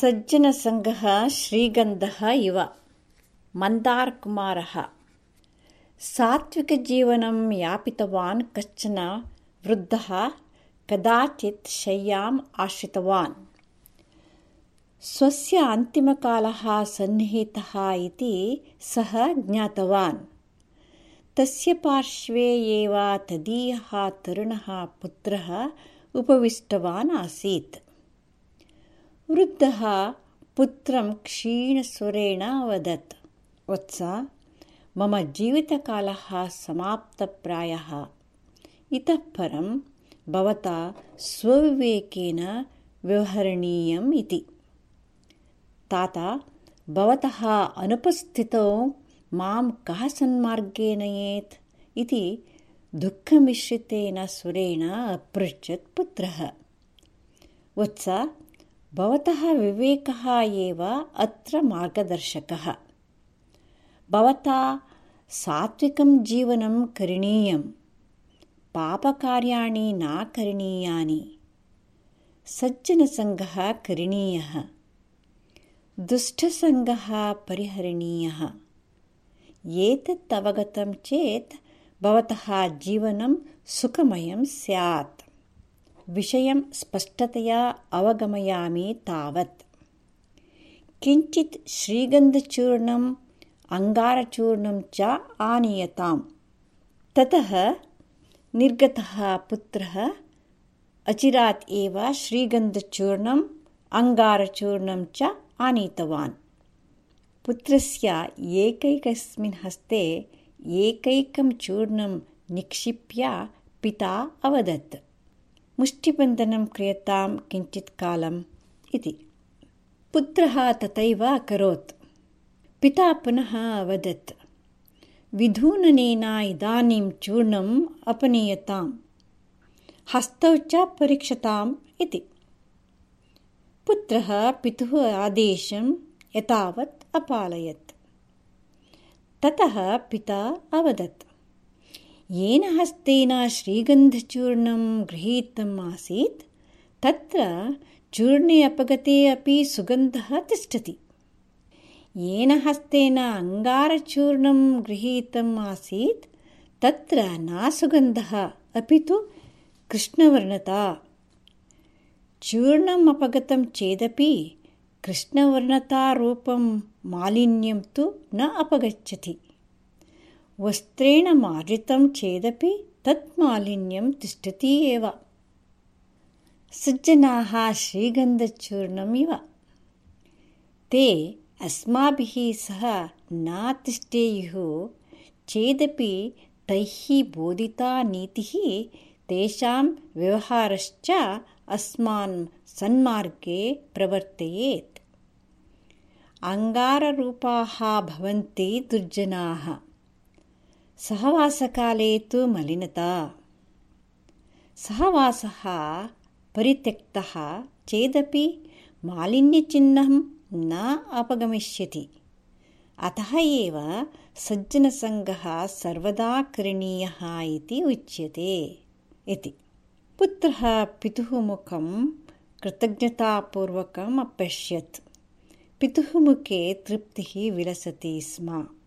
सज्जनसङ्गः श्रीगन्धः इव। मन्दारकुमारः सात्विकजीवनं यापितवान् कश्चन वृद्धः कदाचित् शय्याम् आश्रितवान्। स्वस्य अन्तिमकालः सन्निहितः इति सः ज्ञातवान्। तस्य पार्श्वे एव तदीयः तरुणः पुत्रः उपविष्टवान् आसीत् वृद्धः पुत्रं क्षीणस्वरेण अवदत् वत्स मम जीवितकालः समाप्तप्रायः। इतः परं भवता स्वविवेकेन व्यवहरणीयम् इति तात भवतः अनुपस्थितौ मां कः सन्मार्गे नयेत् इति दुःखमिश्रितेन स्वरेण अपृच्छत् पुत्रः। वत्स भवतः विवेकः एव अत्र मार्गदर्शकः। भवता सात्विकं जीवनं करणीयं पापकार्याणि न करणीयानि सज्जनसङ्गः करणीयः दुष्टसङ्गः परिहरणीयः। एतत् अवगतं चेत् भवतः जीवनं सुखमयं स्यात् विषयं स्पष्टतया अवगमयामि तावत्। किञ्चित् श्रीगन्धचूर्णम् अङ्गारचूर्णं च आनीयताम्। ततः निर्गतः पुत्रः अचिरात् एव श्रीगन्धचूर्णम् अङ्गारचूर्णं च आनीतवान्। पुत्रस्य एकैकस्मिन् हस्ते एकैकं चूर्णं निक्षिप्य पिता अवदत् मुष्टिबन्धनं क्रियतां किञ्चित् कालम् इति। पुत्रः तथैव अकरोत्। पिता पुनः अवदत्। विधूननेन इदानीं चूर्णम् अपनीयताम्। हस्तौ च परीक्षताम् इति। पुत्रः पितुः आदेशं एतावत् अपालयत्। ततः पिता अवदत् येन हस्तेन श्रीगन्धचूर्णं गृहीतम् आसीत् तत्र चूर्णे अपगते अपि सुगन्धः तिष्ठति। येन हस्तेन अङ्गारचूर्णं गृहीतम् आसीत् तत्र न सुगन्धः अपि तु कृष्णवर्णता। चूर्णम् अपगतं चेदपि कृष्णवर्णतारूपं मालिन्यं तु न अपगच्छति वस्त्रेण मार्जितं चेदपि तत् मालिन्यं तिष्ठति एव। सज्जनाः श्रीगन्धचूर्णम् इव ते अस्माभिः सह न तिष्ठेयुः चेदपि तैः बोधिता नीतिः तेषां व्यवहारश्च अस्मान् सन्मार्गे प्रवर्तयेत्। अङ्गाररूपाः भवन्ति दुर्जनाः सहवासकाले तु मलिनता। सहवासः परित्यक्तः चेदपि मालिन्यचिह्नं न अपगमिष्यति। अतः एव सज्जनसङ्गः सर्वदा करणीयः इति उच्यते इति। पुत्रः पितुः मुखं कृतज्ञतापूर्वकम् अपश्यत् पितुः मुखे तृप्तिः विलसति स्म